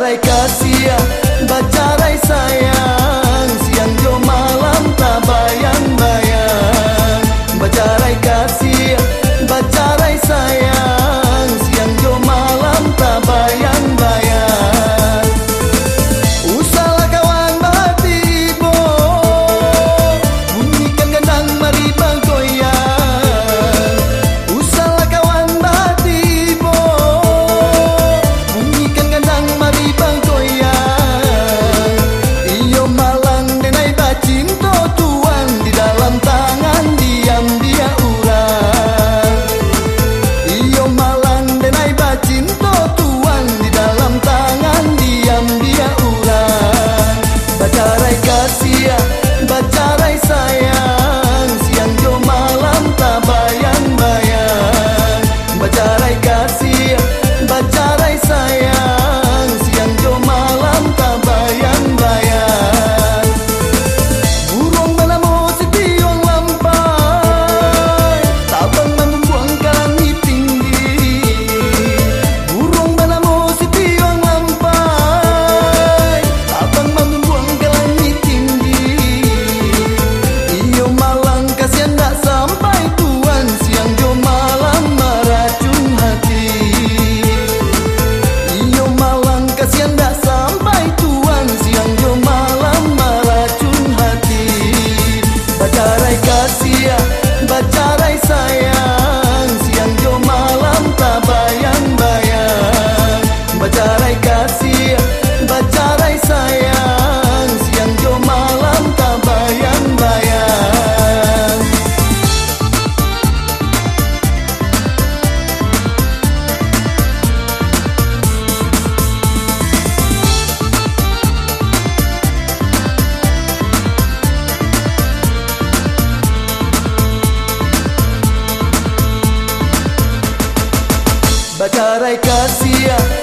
बचा रही बचा रहे साया। vai